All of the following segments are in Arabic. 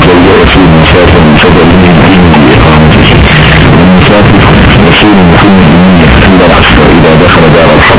تضيع في المسافة من فضله الدين بإقامته. والمسافر يصير محمد بن يحتمل العسكر إذا دخل دار الحرب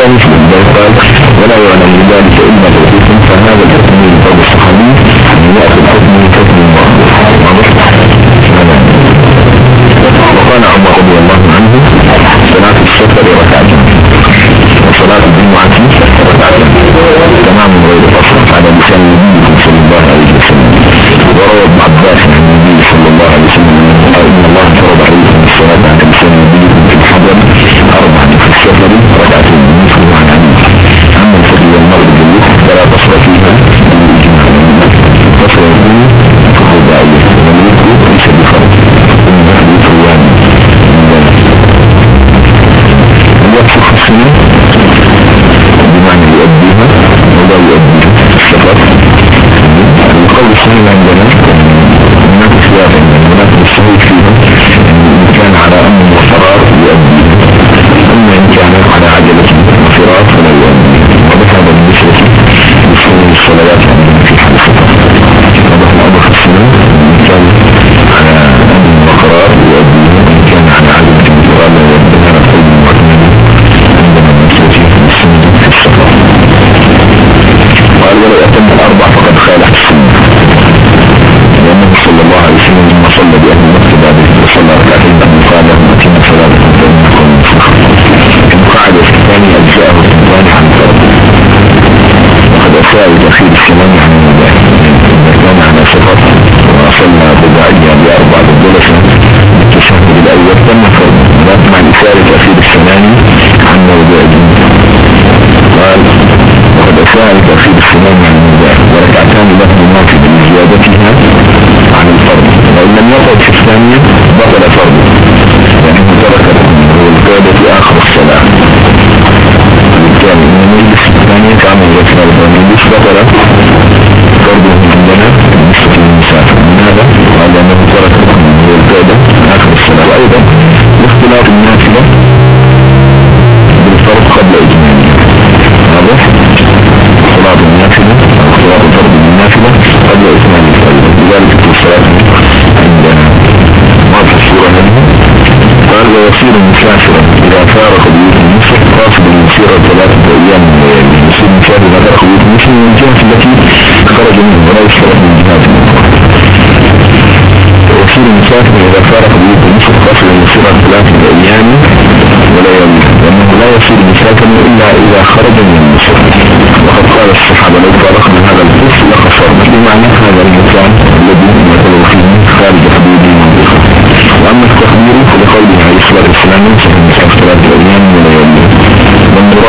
ve Müslüm ve Fâk ve la yu'lem lidâlike ümmetuhu sefer bu kavuşunu ben gelen Münafıklar Münafıklar السلام أجزاءه الإنسان عن فرده وقد أساء الجسيد السلام عن الإنسان عن صفاته وأصلنا بدعية بأربع بالجلسة بالتشهد الأول تم فرده ونطمع لسائر الأخير السناني عن موضوع الجنة. قال وقد أساء الأخير السناني عن المباح وركعتان له مناسب لزيادتها عن الفرد وإن لم يقعد في الثانية بطل فرده لأنه يعني ترك القادة آخر الصلاة. بالتالي من المجلس الثانية كان يذكر المجلس بطل فرضه عندنا بالنسبة للمسافر لماذا؟ قال لأنه ترك هو القيادة آخر الصلاة وأيضا لاختلاف النافلة بالفرض قبل إجمالها واضح؟ صلاة النافلة أو صلاة الفرض بالنافلة قبل إجمال الفرض لذلك في الصلاة عندنا واضح الصورة هذه قال ويصير مسافرا إذا فارق بيوت المسيرة ثلاثة أيام إذا فارق بيوت مصر من الجهة التي خرج منه ولا يشترط من جهات ويصير مسافر إذا فارق بيوت مصر قاصد المسيرة ثلاثة أيام ولا يوم لأنه لا يصير مسافر إلا إذا خرج من مصر وقد قال الصحابة لو فارقنا هذا الفصل لخسرنا بمعنى هذا المكان الذي مثل فيه خارج حدود المنطقة وأما التخبير فلقوله عليه الصلاة والسلام ينصح المسافر ثلاثة أيام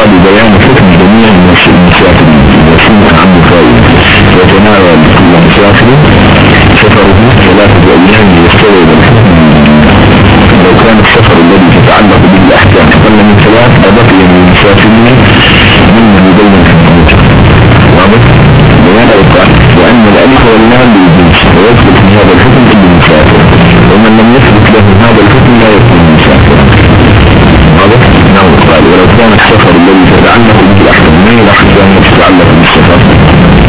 والمراد بيان حكم جميع المسافر وسنة عن فائدة وتناول كل مسافر سفره ثلاثة أيام ليستوعب الحكم. لو كان السفر الذي تتعلق به الأحكام أقل من ثلاث أبقي من المسافرين ممن يبين حكمته واضح؟ بيان وأن الألف واللام للجنس ويثبت في هذا الحكم كل مسافر ومن لم يثبت له هذا الحكم لا يكون مسافرا ولو كان السفر الذي تتعلق هي الأحكام التي تتعلق بالسفر؟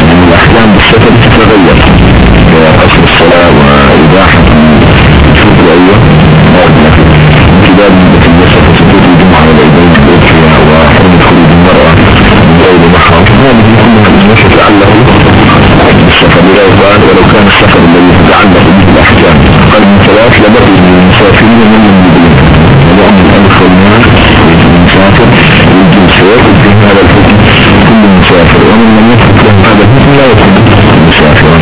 يعني الأحكام بالسفر تتغير. كقصر الصلاة وإباحة شوف أيوة. امتداد مدة الجسد وسكوت الجمعة والعيدين والأضحية وحرمة خروج المرأة من غير هذه كلها الأمور تتعلق بالسفر. لا يقال ولو كان السفر الذي تتعلق به الأحكام من ثلاث لبقي لا مسافرا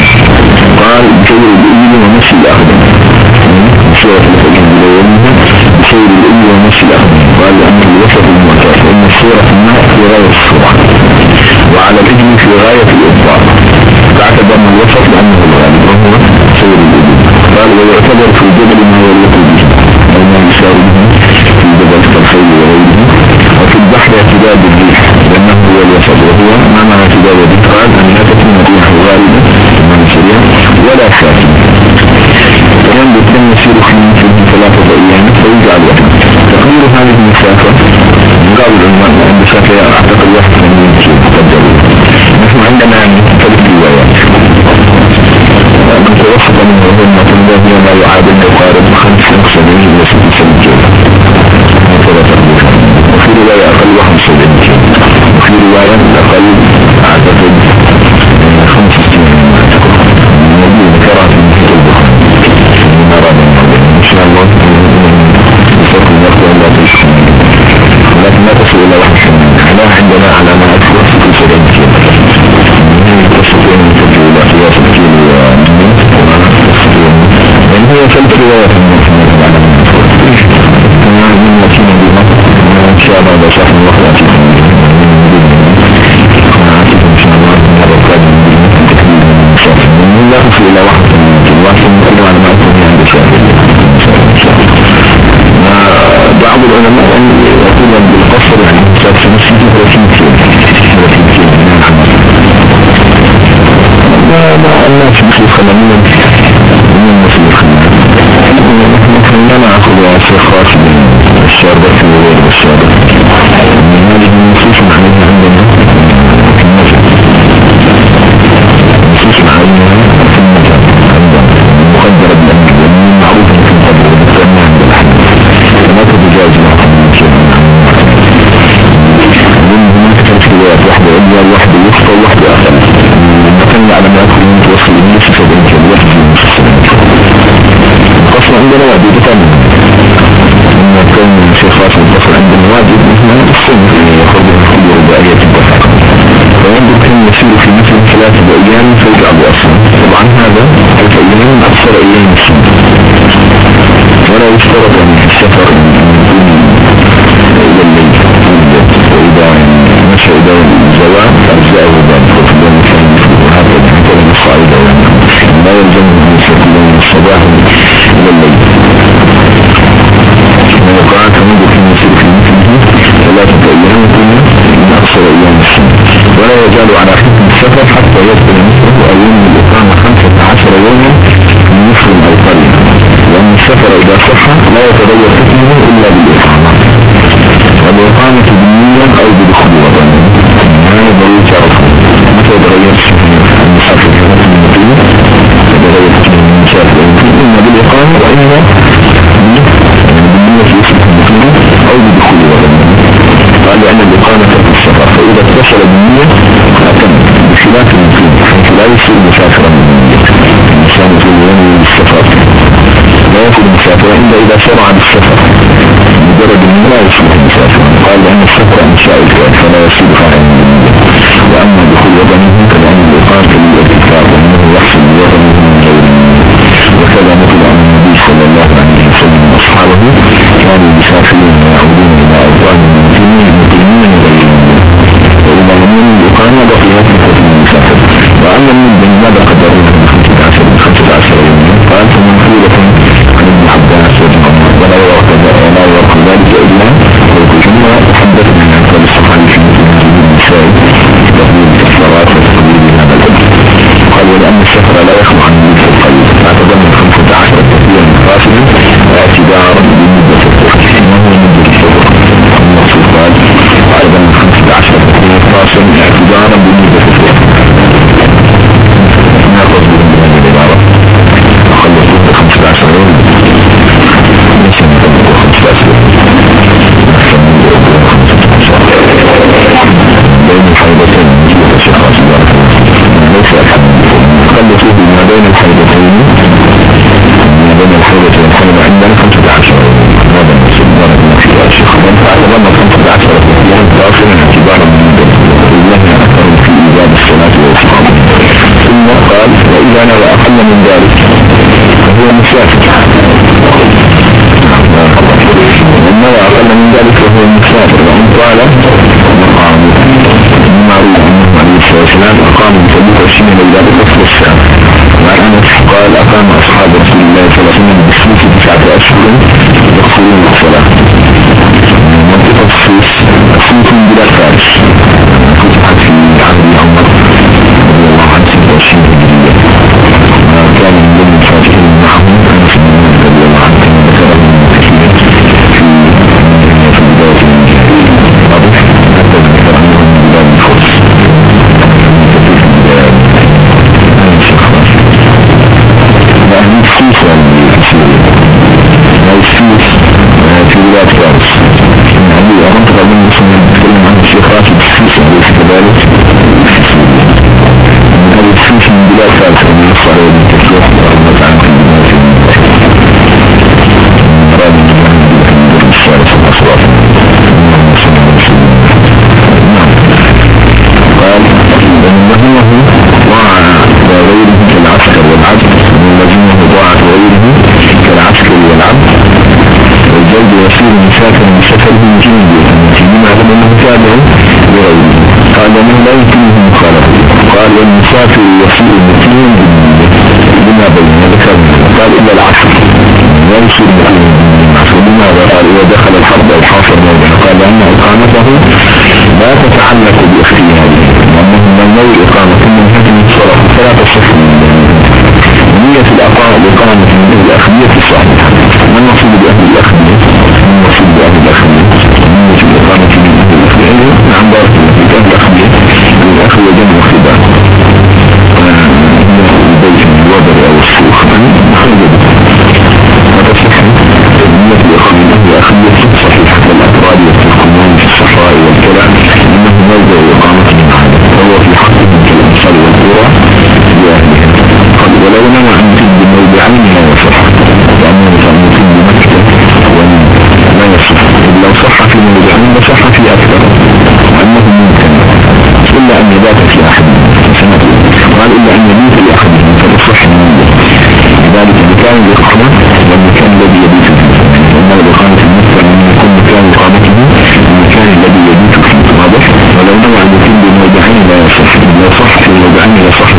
قال بسير الإبل ومشي الأقدم بسيرة الحكم بليلها بسير الإبل ومشي الأقدم قال لأنه الوسط المعتاد وأن السيرة في الماء في غاية السرعة وعلى الإبل في غاية الإبطال فاعتبر من الوسط لأنه الغالب وهو سير الإبل قال ويعتبر في الجبل ما يليق به. أو ما به في الجبل كالخيل وغيره. وفي البحر اعتداد الريح هو الوسط وهو ما معنى اعتداد الريح قال أن لا تكون الريح غالبة ولا ساكن وينبت لم يسير خلال فيه ثلاثة أيام فيجعل وقت تقدير هذه المسافة مقابل العلماء عند شافعي أعتقد واحد من يمشي قدروا نحن عندنا ثلاث روايات. من توسط منه هم تنبه ما يعادل يقارب خمس وسبعين إلى ست سبعين وفي رواية أقل وخمس سبعين وفي رواية أقل يعني مسافة في مسجد 30 كيلو 30 كيلو ما الناس مثل خلانيا من مثل خلانيا نحن لا نأخذ شيء خاص بالشاربة وغير الشاربة من عندنا واجب تمام لما كان شيء خاص القصر عندنا واجب مثل السن يخرج من كل رباعية الدفع كان يسير في مثل ثلاثة أيام فيجعل أصلا طبعا هذا ثلاثة أيام أكثر أيام السنة ولا يشترط أن السفر إلى الليل. وإذا مشى إلى الزواج أجزاءه نص أيضا لا يلزم أن يسافر من الصباح الليل وقعت مدة المسير في مثله ثلاثة أيام من أكثر أيام السنة ولا يزال على حكم السفر حتى يدخل مثله أو يوم الإقامة خمسة عشر يوما من مثل أو قرية. لأن السفر إذا صح لا يتغير حكمه إلا بالإقامة. والإقامة بالنية أو بدخول وطن هذا ضروري تعرفه متى يتغير في حكمه إما بالإقامة وإما قال لأن الإقامة في السفر فإذا اتصل بالنية أتم بخلاف المقيم حيث لا يصير مسافرا بالنية الإنسان في يوم السفر لا يكون مسافرا إلا إذا شرع بالسفر مجرد لا يصبح مسافرا قال لأن السفر إنشاء الكائن فلا يصير فاعل وأما دخول وطنه كلأن الإقامة للارتكاب وأنه يحصل بوطنه من غير وكذا نقل عن النبي صلى الله عليه وسلم وأصحابه كانوا مسافرين ويعودون إلى أوطانهم المسلمين المقيمين غيرهم وإذا لم يكن الإقامة بقيت فترة المسافر من فعل ظن خمسة عشر أيام داخلا اعتبارا من الله أكثر في إيجاد الصلاة والإسلام ثم قال وإذا نوى أقل من ذلك فهو مسافر وما أقل من ذلك فهو مسافر وإن قال معروف أنه عليه الصلاة والسلام أقام بسبب عشرين ليلة بكفر الساعة مع أنس قال أقام أصحاب رسول الله صلى الله عليه وسلم بالسوس تسعة أشهر يغفرون الصلاة. البداية مراد من لأنه ضاع ضاعة وغيره كالعسكر والعبد والجلد يصير مسافر من سفره جنبه المسلمين على أنه تابع لغيره قال من لا يمكنه مخالفة. قال والمسافر يصير مسلم بما بين ذكرنا قال إلا يصير مسلم فلماذا قال إذا دخل الحرب أو حاصر موضع قال لأن إقامته لا تتعلق باختياره. وأنه من نوع إقامة من هدم الصلاة فلا تصح نية الأقامة الإقامة من الأخبية صحيحة ما المقصود بأهل الأخبية؟ ما المقصود بأهل الأخبية. نية الإقامة من أهل الأخبية. نعم بارك الله فيك. أهل الأخبية. الأخبية جمع قال إلا أن يبيت لأخذه فتصح منه لذلك مكان الإقامة والمكان الذي يبيت فيه. وما الإقامة المثل لم يكون يعني مكان إقامته المكان الذي يبيت فيه واضح ولو نوع أن يكون بموضعين لا يصح. لا يصح في لا يصح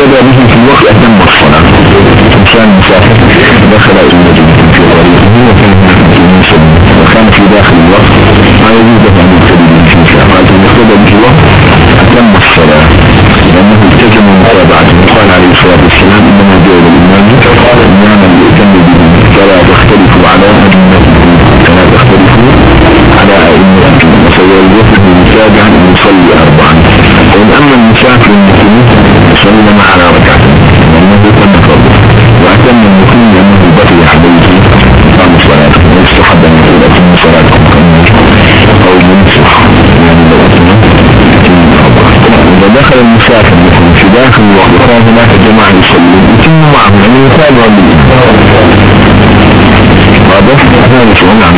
اقتدى به في الوقت أتم الصلاة. إنسان مسافر دخل إلى المدينة في طريقه وكان هناك في المسلم وكان في داخل الوقت. ما يجوز أن يقتدي به في المسافر إذا اقتدى به الوقت أتم الصلاة. لأنه التزم متابعته قال عليه الصلاة والسلام إنما جاء الإمام إماما يؤتم به. فلا تختلفوا على أئمتكم فلا تختلفوا على أئمتكم وسيوجهه متابعا يصلي أربعا. وإن أما المسافر المسلم يصلي على ركعتين لأنه وأتم لأنه بقي ويستحب أن يقول أتم صلاتكم. أو ينصح يعني لو دخل المسافر مثلا في داخل الوقت ترى هناك جماعة يصلون. يتم معهم. يعني يتابع واضح هذا سؤال عن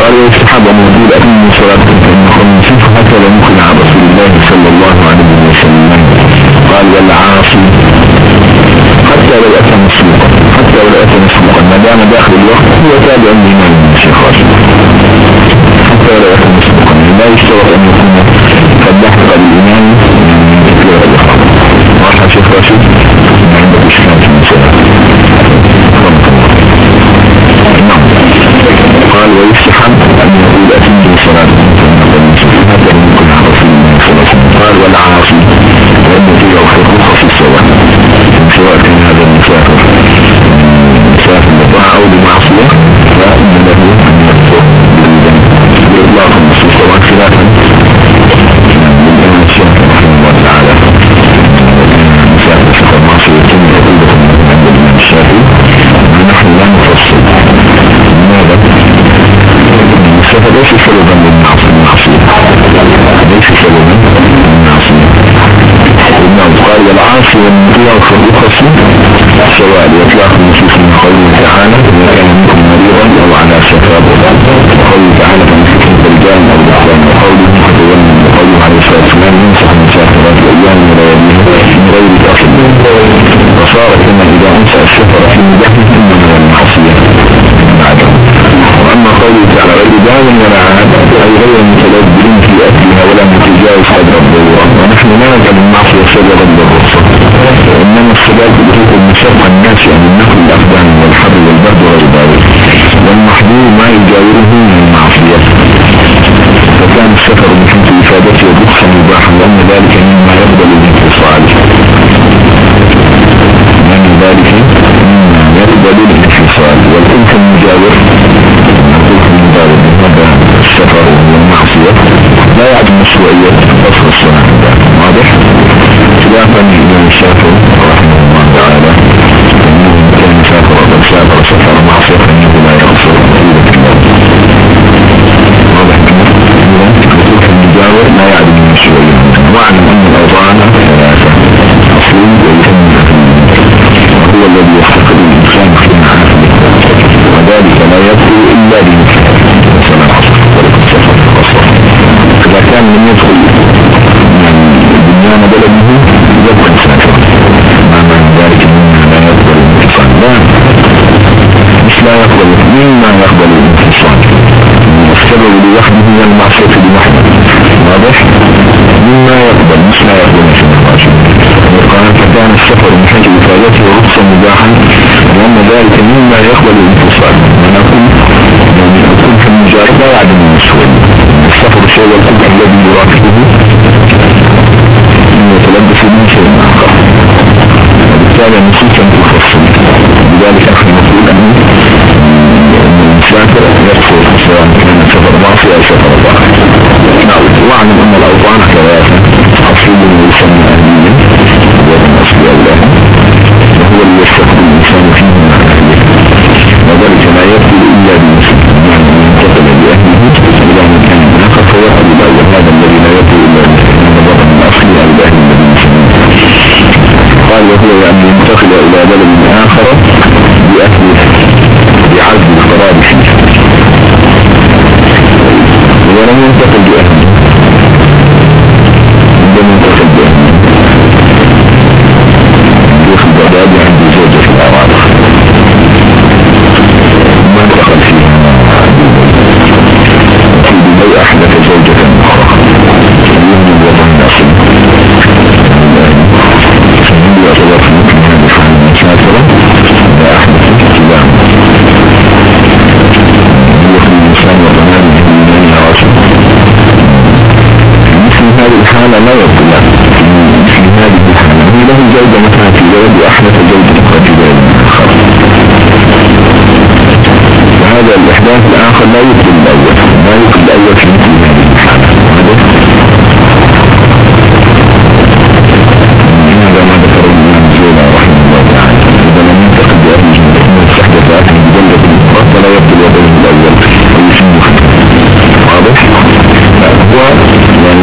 قال يستحب أن يقول أتم صلاتكم فإنكم نسيت حتى لم يكن عن رسول الله صلى الله عليه وسلم. والعاصي. حتى لو أتى مسبوقا حتى لو أتى مسبوقا ما دام داخل الوقت هو تابع الإمام من الشيخ حتى لو أتى مسبوقا لا يشترط أن يكون قد لحق بالإمام من كثير الإخوة واضح شيخ راشد. ما المسألة؟ قال ويستحب أن يقول أتم صلاة هذا قال والعاصي والمطيع في الرخص السواء سواء كان هذا المسافر مسافر لطاعة أو لمعصية فإن له أن يكفر بإطلاق النصوص طبعا خلافا. قال والعاصي والمطيع في الرخص سواء لإطلاق النصوص من قوله تعالى إذا كان منكم مريضا أو على سفر وقوله تعالى فمسكن بالجان أو الإحسان وقوله متولى وقوله عليه الصلاة والسلام ينصح المسافرات الأيام ولياليه من غير تأخذ وصار كما إذا أنسى السفر في مدحه إنما من وأما قوله تعالى غير داو ولا عاد أي غير متلذذ في أكلها ولا متجاوز قدر الضرورة ونحن لا نجعل المعصية سببا للرخصة. إنما السبب بحيث المشقة الناس عن النقل الأقدام والحر والبرد وغير ذلك والمحظور ما يجاوره من المعصية. فكان السفر بحيث إفادته الرخصة مباحا لأن ذلك مما يقبل الانفصال لأن ذلك مما يقبل الانفصال والألف المجاور هذا السفر والمعصية لا يعد مشروعية فصل الصلاة واضح؟ خلافا للإمام كان لم يدخل. بنيان بلده يدخل سافر ما معنى ذلك مما لا يقبل الانفصال لا. مش لا يقبل. مما يقبل الانفصال السبب لوحده هي المعصية لوحده. واضح؟ مما يقبل؟ مش لا يقبل في الواجب قال فكان السفر من حيث إفادته رخصا مباحا. لأن ذلك مما يقبل الانفصال ونقول يعني يكون في المجارد لا يعدم المسؤول السفر شيء والكبر الذي يرافقه يتلبس من شيء آخر وبالتالي النصوص لم تفصل لذلك أخي نقول أن المسافر يكفر سواء كان سفر معصية أو سفر ضاحك وأعلم أن الأوطان ثلاثة وهي يعني أن ينتقل إلى بلد آخر بأكل بعزم القرار فيه. ولم ينتقل بأهله لم ينتقل بأهله يخبر بأبي عند زوجة الأعراض الحالة لا له مثل هذه الحالة. له زوجة مثلا في بلد وأحدث زوجة في وهذا الإحداث الآخر لا يبقى الأول لا يبقى الأول في هذه الحالة. هذا ما ذكر الإمام زيلا رحمه الله تعالى؟ إذا لم ينتقل بأهل جنة أهل بجلة الأخرى فلا يبقى الوضع الأول. ويسمى واضح؟ هو يعني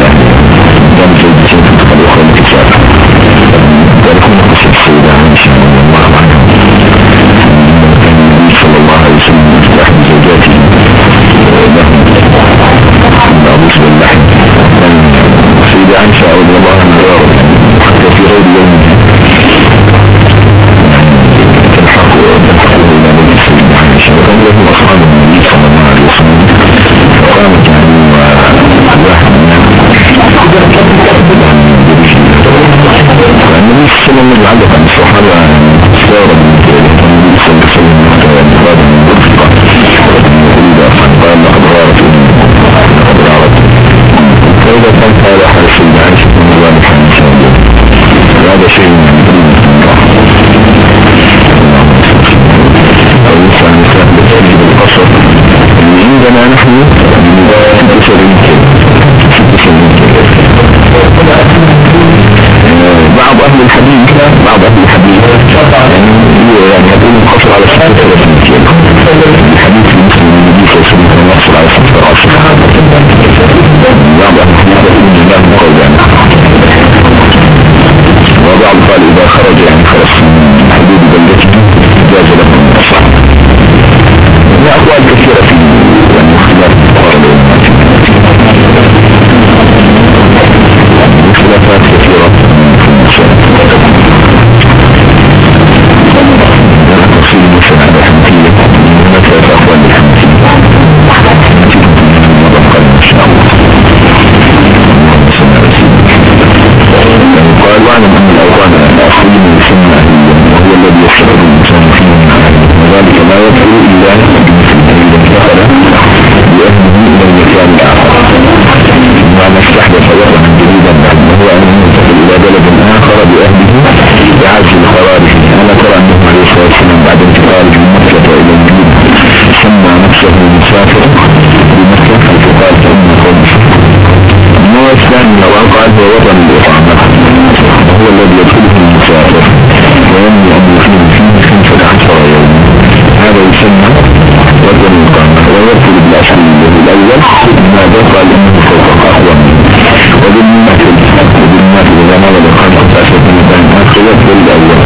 رضي الله عنها حتى في غير يومها تلحق الصحابة قال إنه فوق أقوى وبالمثل وبالمثل الإقامة قد أشهد من مكان آخر يرفض الأول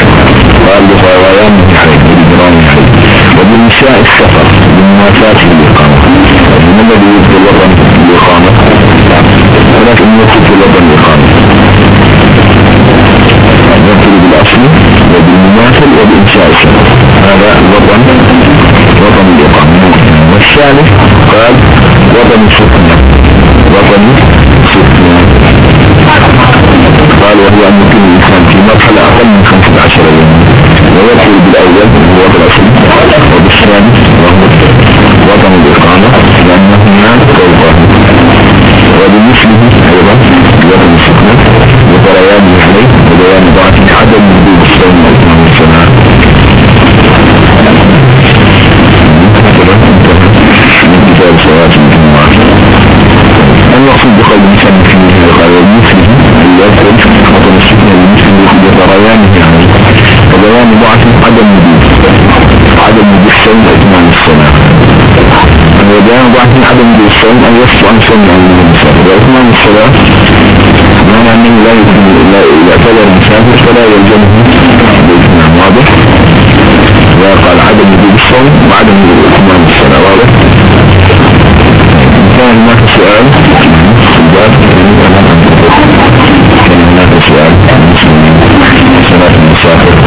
قال بخوايان حيث بالجرام حيث وبالنساء السفر بالمواساة الإقامة من الذي يدخل وطن الإقامة ولكن يدخل وطن الإقامة يدخل بالأصل وبالمماثل وبإنشاء السفر هذا الوطن وطن الإقامة والثالث قال يكفي بالأول وهو بالأصل وبالثاني وهو وطن الإقامة لأنهما قربان وبمثله أيضا وطن السكنة وطريان عليه وبيان ضعف عدم وجود الصوم والإمام والصلاة من كتاب صلاة الجمعة المقصود بقول المسلم في هذا قال وبمثله أن يكفي وطن السكنة بمثله بطريانه الصوم وإتمام الصلاة وبيان ضعف عدم الصوم أن يصل عن صوم المسافر وإتمام الصلاة معنى أنه لا يعتبر مسافر فلا يلزمه بإتمام واضح وقال عدم وجود الصوم وعدم إتمام الصلاة واضح كان هناك سؤال كان هناك سؤال عن المسلمين صلاة المسافر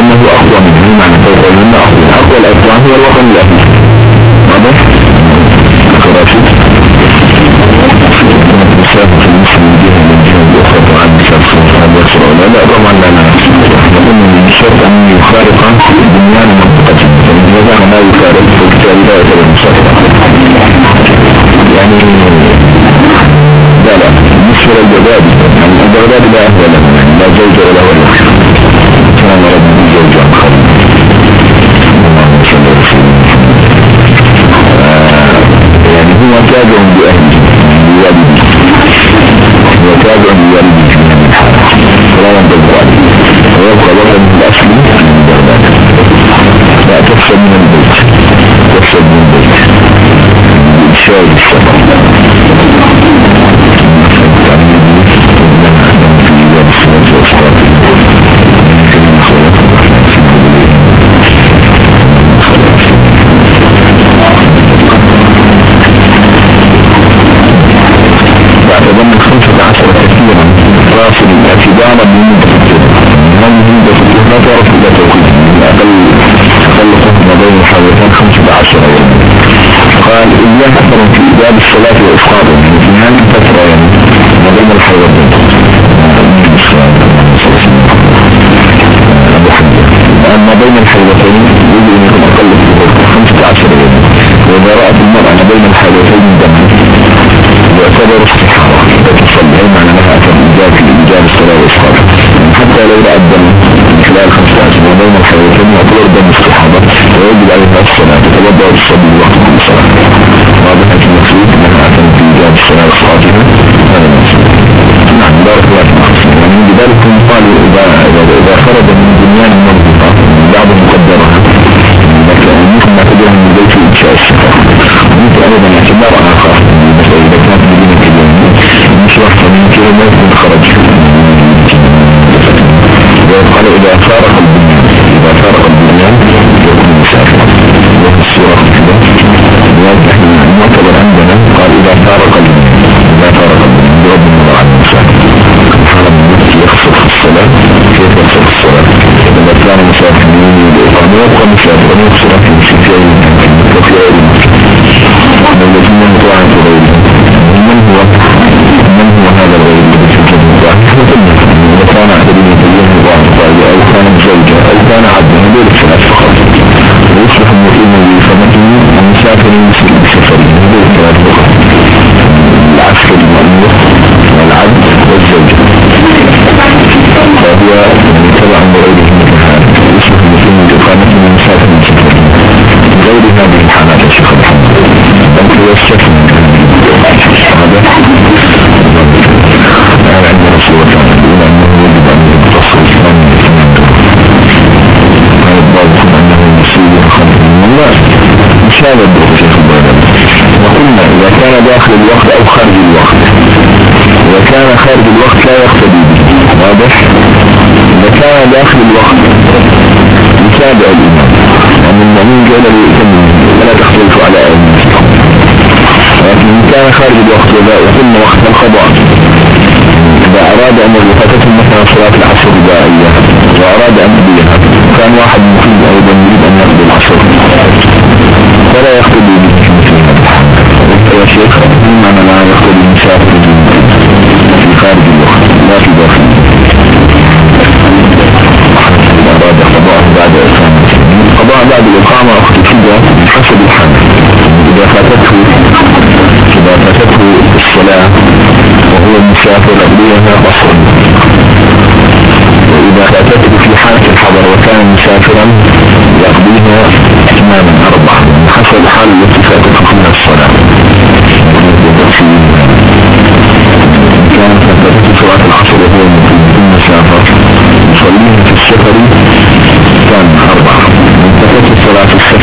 لأنه أقوى منه معنى فوق لأنه أقوى أقوى الأقوى هو الوطن الأهلي واضح؟ خراشي مسافة المسلم جهة من جهة الأخرى طبعا مسافة هذا يحصل ولا لا طبعا لا لا نقول من الشرط أن يفارق بنيان منطقة فإذا ما يفارق فبالتالي لا يعتبر مسافة يعني لا لا بالنسبة للجباب يعني الجباب لا أهل له يعني لا زوج ولا ولا هو تابع من يوم. قال إياه أثر في إباب الصلاة في هذه الفترة يعني ما بين الحوالتين أما بين الحيضتين يجب أن يكون أقل خمسة عشر يوم. وإذا رأت المرأة بين الحيضتين حتى لو رأت دم من خلال خمسة عشر ما بين الحيضتين يعتبر دم استحارة ويجب عليها الصلاة تتوضأ وتصلي وقت كل صلاة واضح المقصود أنها أثر في إيجاب الصلاة وإسقاطها هذا المقصود نعم بارك الله فيك يعني لذلك قالوا إذا, إذا خرج من بنيان المنطقة بعض المقدرات مثل ما تدعو من بيت إنشاء السفر ومثل أيضا اعتبار آخر. إذا كانت مدينة اليوم مشروع من كيلو ممكن خرج وقال إذا فارق البنيان إذا فارق البنيان يكون مسافرا وفي السورة كده واضح المعتبر عندنا قال إذا فارق البنيان إذا فارق البنيان بغض النظر عن المسافر. حال النفس يخسر في الصلاة كيف يخسر في الصلاة؟ إذا كان مسافر الإقامة يبقى مسافرا يخسر في مسافر وفي غير الذين داخل الوقت أو خارج الوقت. إذا كان خارج الوقت لا يقتدي به. واضح؟ إذا كان داخل الوقت يتابع الإمام. لأن المؤمن جعل ليتم ولا تختلف على أئمتكم لكن إن كان خارج الوقت وقلنا وقت القضاء إذا أراد أن يفتت مثلا صلاة العصر بدائية وأراد أن يبيها كان واحد مفيد أيضا يريد أن يقضي العصر. فلا يقتدي تلبيها غصبا وإذا فاتته في حالة الحضر وكان مسافرا يقضيها إماما أربعا حسب حال التي فاتته من الصلاة. كانت فاتته صلاة العصر وهو المسافر يصليها في السفر. كان أربعا فاتته صلاة السفر.